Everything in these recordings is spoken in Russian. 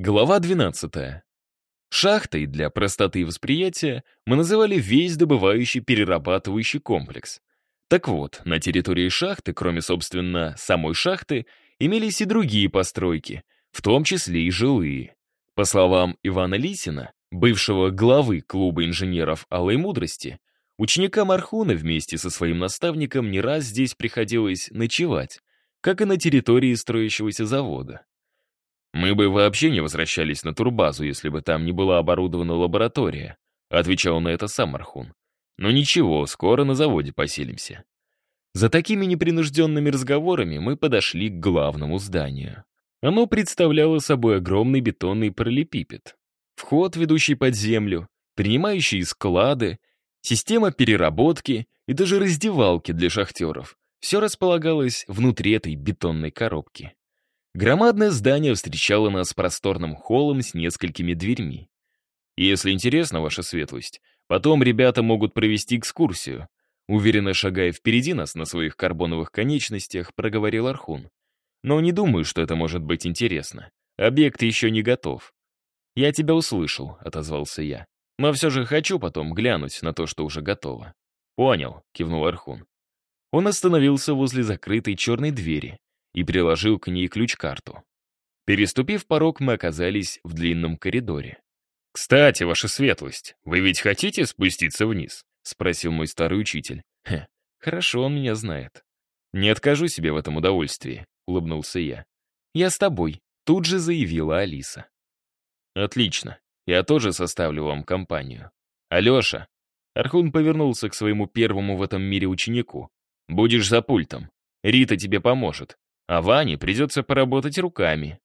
Глава 12. Шахтой для простоты восприятия мы называли весь добывающий перерабатывающий комплекс. Так вот, на территории шахты, кроме, собственно, самой шахты, имелись и другие постройки, в том числе и жилые. По словам Ивана Лисина, бывшего главы клуба инженеров Алой Мудрости, ученикам Архуна вместе со своим наставником не раз здесь приходилось ночевать, как и на территории строящегося завода. «Мы бы вообще не возвращались на турбазу, если бы там не была оборудована лаборатория», отвечал на это сам Архун. «Но ничего, скоро на заводе поселимся». За такими непринужденными разговорами мы подошли к главному зданию. Оно представляло собой огромный бетонный параллелепипед. Вход, ведущий под землю, принимающие склады, система переработки и даже раздевалки для шахтеров. Все располагалось внутри этой бетонной коробки. Громадное здание встречало нас просторным холлом с несколькими дверьми. Если интересно, ваша светлость, потом ребята могут провести экскурсию. Уверенно шагая впереди нас на своих карбоновых конечностях, проговорил Архун. Но не думаю, что это может быть интересно. Объект еще не готов. «Я тебя услышал», — отозвался я. «Но все же хочу потом глянуть на то, что уже готово». «Понял», — кивнул Архун. Он остановился возле закрытой черной двери, и приложил к ней ключ-карту. Переступив порог, мы оказались в длинном коридоре. «Кстати, ваша светлость, вы ведь хотите спуститься вниз?» — спросил мой старый учитель. «Хе, хорошо он меня знает». «Не откажу себе в этом удовольствии», — улыбнулся я. «Я с тобой», — тут же заявила Алиса. «Отлично, я тоже составлю вам компанию. Алеша!» Архун повернулся к своему первому в этом мире ученику. «Будешь за пультом. Рита тебе поможет а Ване придется поработать руками.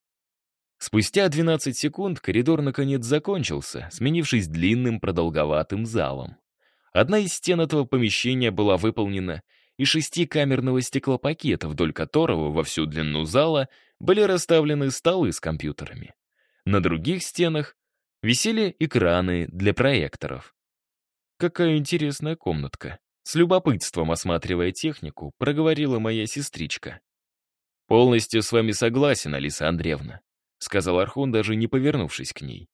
Спустя 12 секунд коридор наконец закончился, сменившись длинным продолговатым залом. Одна из стен этого помещения была выполнена из шести камерного стеклопакета, вдоль которого во всю длину зала были расставлены столы с компьютерами. На других стенах висели экраны для проекторов. Какая интересная комнатка. С любопытством осматривая технику, проговорила моя сестричка. «Полностью с вами согласен, Алиса Андреевна», — сказал Архон, даже не повернувшись к ней.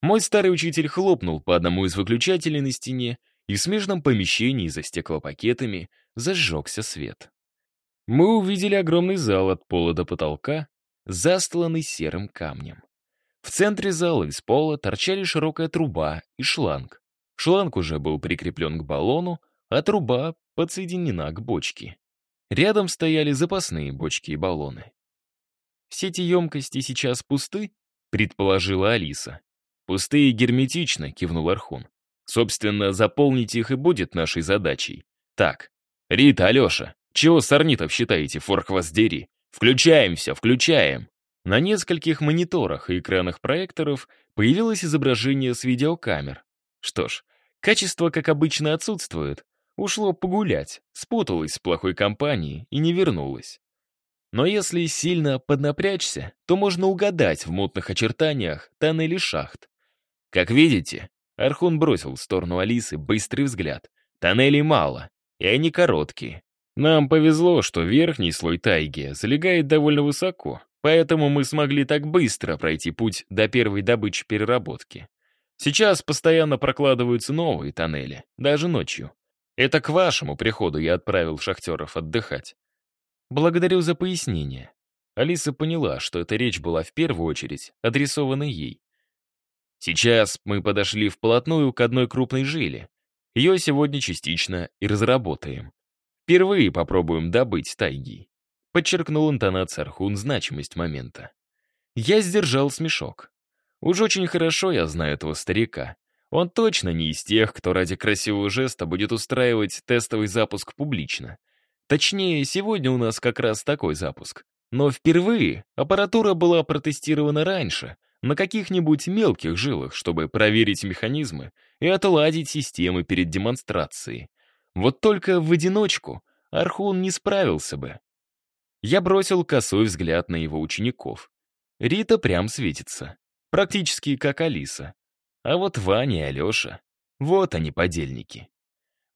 Мой старый учитель хлопнул по одному из выключателей на стене, и в смежном помещении за стеклопакетами зажегся свет. Мы увидели огромный зал от пола до потолка, застланный серым камнем. В центре зала из пола торчали широкая труба и шланг. Шланг уже был прикреплен к баллону, а труба подсоединена к бочке. Рядом стояли запасные бочки и баллоны. «Все эти емкости сейчас пусты?» — предположила Алиса. «Пустые герметично», — кивнул Архун. «Собственно, заполнить их и будет нашей задачей. Так, Рита, Алеша, чего сорнитов считаете, форк вас дери? Включаем все, включаем!» На нескольких мониторах и экранах проекторов появилось изображение с видеокамер. Что ж, качество, как обычно, отсутствует, Ушло погулять, спуталась с плохой компанией и не вернулась. Но если сильно поднапрячься, то можно угадать в мутных очертаниях тоннели шахт. Как видите, Архун бросил в сторону Алисы быстрый взгляд. Тоннелей мало, и они короткие. Нам повезло, что верхний слой тайги залегает довольно высоко, поэтому мы смогли так быстро пройти путь до первой добычи переработки. Сейчас постоянно прокладываются новые тоннели, даже ночью. Это к вашему приходу я отправил шахтеров отдыхать. Благодарю за пояснение. Алиса поняла, что эта речь была в первую очередь адресована ей. Сейчас мы подошли вплотную к одной крупной жиле. Ее сегодня частично и разработаем. Впервые попробуем добыть тайги. Подчеркнул интонация Архун значимость момента. Я сдержал смешок. Уж очень хорошо я знаю этого старика. Он точно не из тех, кто ради красивого жеста будет устраивать тестовый запуск публично. Точнее, сегодня у нас как раз такой запуск. Но впервые аппаратура была протестирована раньше, на каких-нибудь мелких жилах, чтобы проверить механизмы и отладить системы перед демонстрацией. Вот только в одиночку Архун не справился бы. Я бросил косой взгляд на его учеников. Рита прям светится. Практически как Алиса. А вот Ваня и Алеша, вот они, подельники.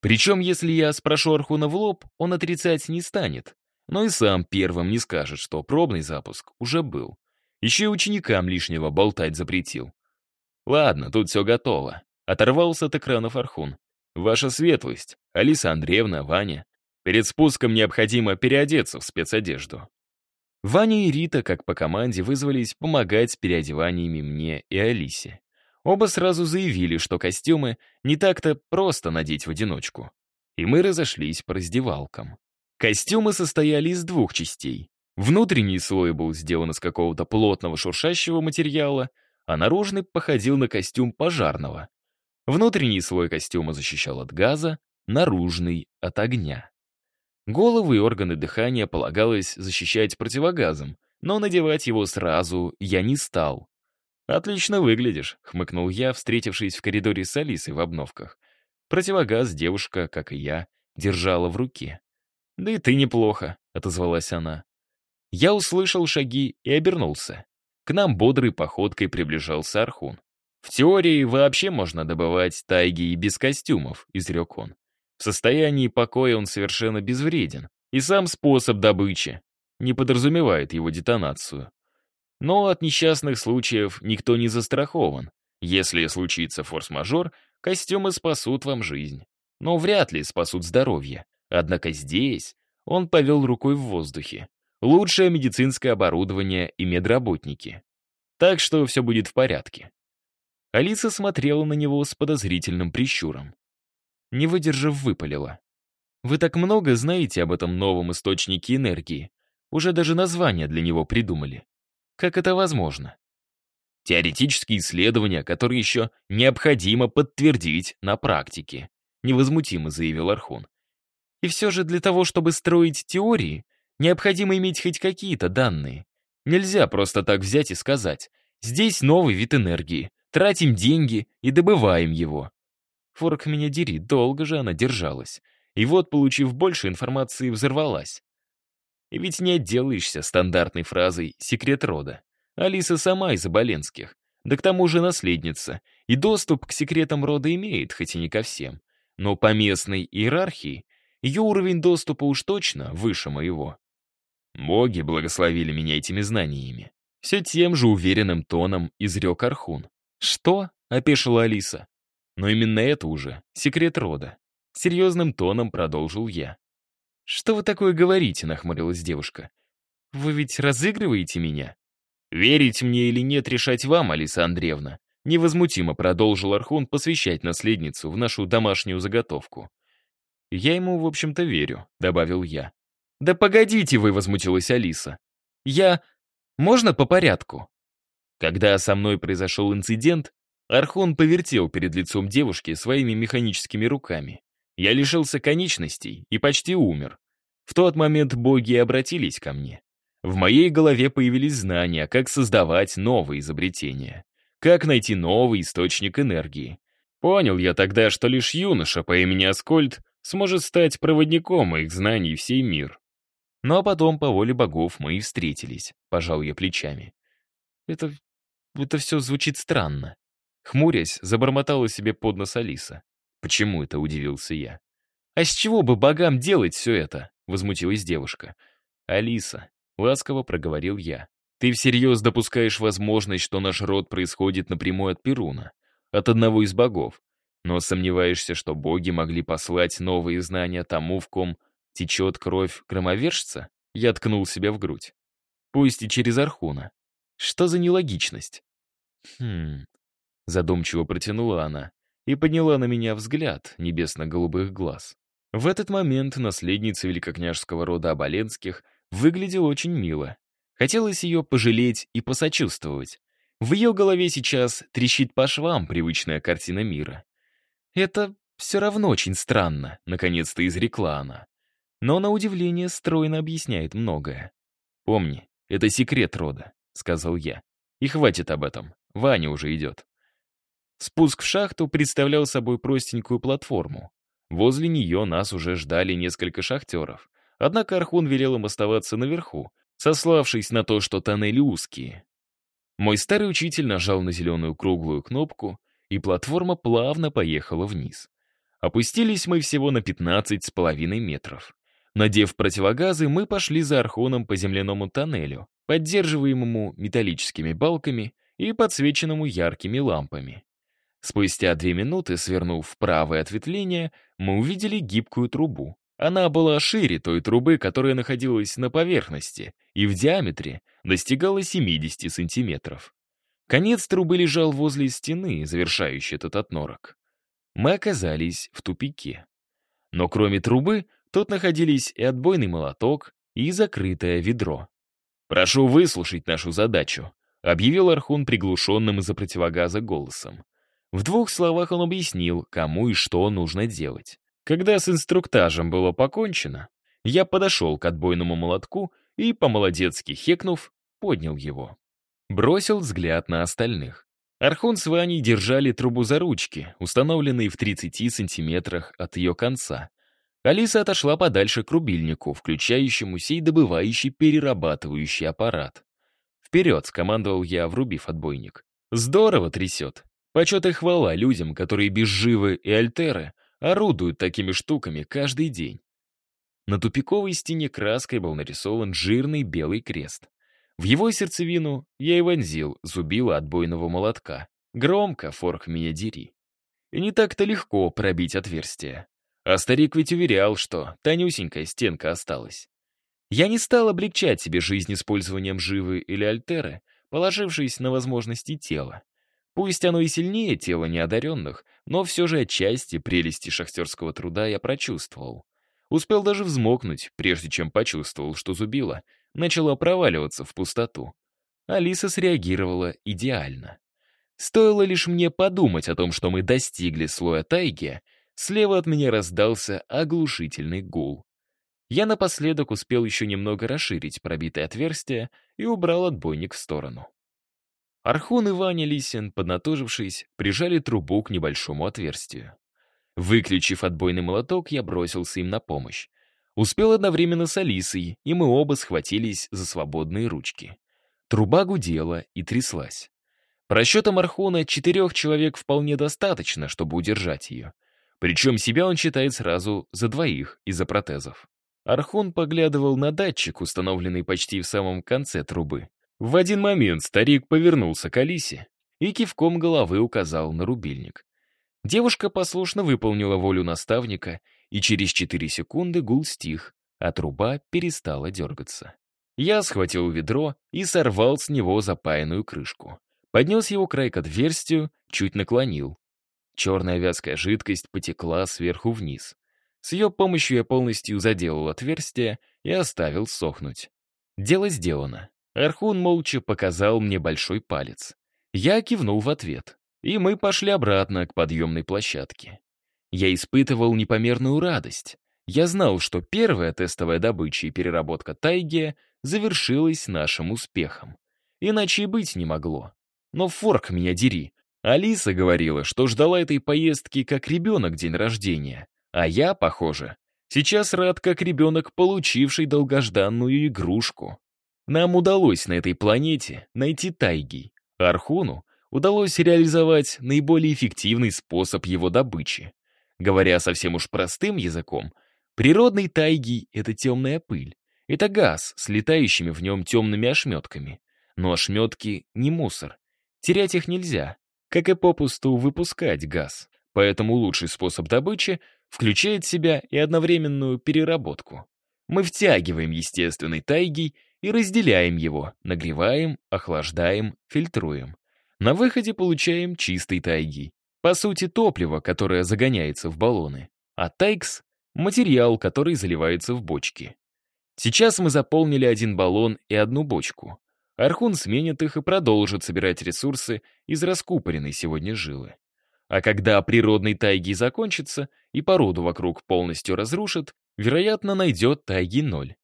Причем, если я спрошу Архуна в лоб, он отрицать не станет, но и сам первым не скажет, что пробный запуск уже был. Еще и ученикам лишнего болтать запретил. Ладно, тут все готово. Оторвался от экрана Фархун. Ваша светлость, Алиса Андреевна, Ваня. Перед спуском необходимо переодеться в спецодежду. Ваня и Рита, как по команде, вызвались помогать с переодеваниями мне и Алисе. Оба сразу заявили, что костюмы не так-то просто надеть в одиночку. И мы разошлись по раздевалкам. Костюмы состояли из двух частей. Внутренний слой был сделан из какого-то плотного шуршащего материала, а наружный походил на костюм пожарного. Внутренний слой костюма защищал от газа, наружный — от огня. Головы и органы дыхания полагалось защищать противогазом, но надевать его сразу я не стал. «Отлично выглядишь», — хмыкнул я, встретившись в коридоре с Алисой в обновках. Противогаз девушка, как и я, держала в руке. «Да и ты неплохо», — отозвалась она. Я услышал шаги и обернулся. К нам бодрой походкой приближался Архун. «В теории вообще можно добывать тайги и без костюмов», — изрек он. В состоянии покоя он совершенно безвреден, и сам способ добычи не подразумевает его детонацию. Но от несчастных случаев никто не застрахован. Если случится форс-мажор, костюмы спасут вам жизнь. Но вряд ли спасут здоровье. Однако здесь он повел рукой в воздухе. Лучшее медицинское оборудование и медработники. Так что все будет в порядке. Алиса смотрела на него с подозрительным прищуром не выдержав, выпалила. «Вы так много знаете об этом новом источнике энергии. Уже даже название для него придумали. Как это возможно?» «Теоретические исследования, которые еще необходимо подтвердить на практике», невозмутимо заявил Архун. «И все же для того, чтобы строить теории, необходимо иметь хоть какие-то данные. Нельзя просто так взять и сказать, здесь новый вид энергии, тратим деньги и добываем его. Форк меня дери, долго же она держалась. И вот, получив больше информации, взорвалась. И ведь не отделаешься стандартной фразой «секрет рода». Алиса сама из Оболенских, да к тому же наследница, и доступ к секретам рода имеет, хоть и не ко всем. Но по местной иерархии ее уровень доступа уж точно выше моего. Боги благословили меня этими знаниями. Все тем же уверенным тоном изрек Архун. «Что?» — опешила Алиса. Но именно это уже секрет рода. Серьезным тоном продолжил я. «Что вы такое говорите?» — нахмурилась девушка. «Вы ведь разыгрываете меня?» «Верить мне или нет, решать вам, Алиса Андреевна», невозмутимо продолжил Архун посвящать наследницу в нашу домашнюю заготовку. «Я ему, в общем-то, верю», — добавил я. «Да погодите вы», — возмутилась Алиса. «Я... Можно по порядку?» Когда со мной произошел инцидент, Архон повертел перед лицом девушки своими механическими руками. Я лишился конечностей и почти умер. В тот момент боги обратились ко мне. В моей голове появились знания, как создавать новые изобретения, как найти новый источник энергии. Понял я тогда, что лишь юноша по имени Аскольд сможет стать проводником моих знаний в сей мир. Ну а потом, по воле богов, мы и встретились, пожал я плечами. Это... это все звучит странно. Хмурясь, забормотала себе под нос Алиса. Почему это, удивился я. «А с чего бы богам делать все это?» — возмутилась девушка. «Алиса», — ласково проговорил я, «ты всерьез допускаешь возможность, что наш род происходит напрямую от Перуна, от одного из богов, но сомневаешься, что боги могли послать новые знания тому, в ком течет кровь громовержца?» Я ткнул себя в грудь. «Пусть и через Архуна. Что за нелогичность?» «Хм, Задумчиво протянула она и подняла на меня взгляд небесно-голубых глаз. В этот момент наследница великокняжеского рода Оболенских выглядела очень мило. Хотелось ее пожалеть и посочувствовать. В ее голове сейчас трещит по швам привычная картина мира. «Это все равно очень странно», — наконец-то изрекла она. Но, на удивление, стройно объясняет многое. «Помни, это секрет рода», — сказал я. «И хватит об этом. Ваня уже идет». Спуск в шахту представлял собой простенькую платформу. Возле нее нас уже ждали несколько шахтеров. Однако Архун велел им оставаться наверху, сославшись на то, что тоннели узкие. Мой старый учитель нажал на зеленую круглую кнопку, и платформа плавно поехала вниз. Опустились мы всего на 15 с половиной метров. Надев противогазы, мы пошли за Архоном по земляному тоннелю, поддерживаемому металлическими балками и подсвеченному яркими лампами. Спустя две минуты, свернув в правое ответвление, мы увидели гибкую трубу. Она была шире той трубы, которая находилась на поверхности, и в диаметре достигала 70 сантиметров. Конец трубы лежал возле стены, завершающей этот отнорок. Мы оказались в тупике. Но кроме трубы, тут находились и отбойный молоток, и закрытое ведро. «Прошу выслушать нашу задачу», — объявил Архун приглушенным из-за противогаза голосом. В двух словах он объяснил, кому и что нужно делать. Когда с инструктажем было покончено, я подошел к отбойному молотку и, по-молодецки хекнув, поднял его. Бросил взгляд на остальных. Архон с Ваней держали трубу за ручки, установленные в 30 сантиметрах от ее конца. Алиса отошла подальше к рубильнику, включающему сей добывающий перерабатывающий аппарат. «Вперед!» — скомандовал я, врубив отбойник. «Здорово трясет. Почет и хвала людям, которые без живы и альтеры орудуют такими штуками каждый день». На тупиковой стене краской был нарисован жирный белый крест. В его сердцевину я и вонзил зубило отбойного молотка. Громко, форк меня дери. И не так-то легко пробить отверстие. А старик ведь уверял, что тонюсенькая стенка осталась. Я не стал облегчать себе жизнь использованием живы или альтеры, положившись на возможности тела. Пусть оно и сильнее тела неодаренных, но все же отчасти прелести шахтерского труда я прочувствовал. Успел даже взмокнуть, прежде чем почувствовал, что зубило начала проваливаться в пустоту. Алиса среагировала идеально. Стоило лишь мне подумать о том, что мы достигли слоя тайги, слева от меня раздался оглушительный гул. Я напоследок успел еще немного расширить пробитое отверстие и убрал отбойник в сторону. Архун и Ваня Лисин, поднатужившись, прижали трубу к небольшому отверстию. Выключив отбойный молоток, я бросился им на помощь. Успел одновременно с Алисой, и мы оба схватились за свободные ручки. Труба гудела и тряслась. По расчетам Архона, четырех человек вполне достаточно, чтобы удержать ее. Причем себя он считает сразу за двоих из-за протезов. Архон поглядывал на датчик, установленный почти в самом конце трубы. В один момент старик повернулся к Алисе и кивком головы указал на рубильник. Девушка послушно выполнила волю наставника и через 4 секунды гул стих, а труба перестала дергаться. Я схватил ведро и сорвал с него запаянную крышку. Поднес его край к отверстию, чуть наклонил. Черная вязкая жидкость потекла сверху вниз. С ее помощью я полностью заделал отверстие и оставил сохнуть. Дело сделано. Архун молча показал мне большой палец. Я кивнул в ответ, и мы пошли обратно к подъемной площадке. Я испытывал непомерную радость. Я знал, что первая тестовая добыча и переработка тайги завершилась нашим успехом. Иначе и быть не могло. Но форк меня дери. Алиса говорила, что ждала этой поездки как ребенок день рождения. А я, похоже, сейчас рад как ребенок, получивший долгожданную игрушку. Нам удалось на этой планете найти тайги. Архуну удалось реализовать наиболее эффективный способ его добычи. Говоря совсем уж простым языком, природной тайги — это темная пыль. Это газ с летающими в нем темными ошметками. Но ошметки — не мусор. Терять их нельзя, как и попусту выпускать газ. Поэтому лучший способ добычи включает в себя и одновременную переработку. Мы втягиваем естественной тайгой и разделяем его, нагреваем, охлаждаем, фильтруем. На выходе получаем чистой тайги. По сути, топливо, которое загоняется в баллоны. А тайкс — материал, который заливается в бочки. Сейчас мы заполнили один баллон и одну бочку. Архун сменит их и продолжит собирать ресурсы из раскупоренной сегодня жилы. А когда природный тайги закончится и породу вокруг полностью разрушит, вероятно, найдет тайги ноль.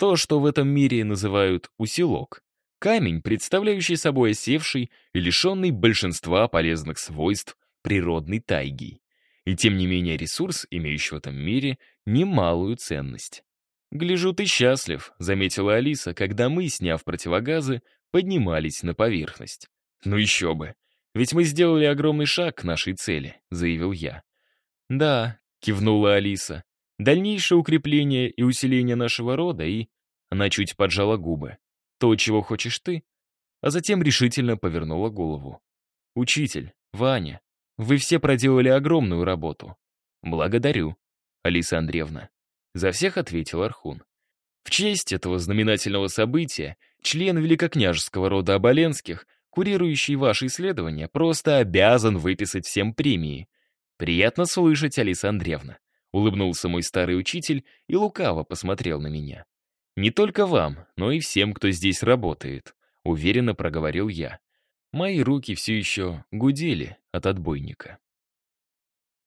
То, что в этом мире называют усилок. Камень, представляющий собой осевший и лишенный большинства полезных свойств природной тайги. И тем не менее ресурс, имеющий в этом мире, немалую ценность. «Гляжу, ты счастлив», — заметила Алиса, когда мы, сняв противогазы, поднимались на поверхность. «Ну еще бы. Ведь мы сделали огромный шаг к нашей цели», — заявил я. «Да», — кивнула Алиса. «Дальнейшее укрепление и усиление нашего рода и...» Она чуть поджала губы. то, чего хочешь ты?» А затем решительно повернула голову. «Учитель, Ваня, вы все проделали огромную работу. Благодарю, Алиса Андреевна». За всех ответил Архун. В честь этого знаменательного события член великокняжеского рода Оболенских, курирующий ваши исследования, просто обязан выписать всем премии. Приятно слышать, Алиса Андреевна. Улыбнулся мой старый учитель и лукаво посмотрел на меня. «Не только вам, но и всем, кто здесь работает», — уверенно проговорил я. Мои руки все еще гудели от отбойника.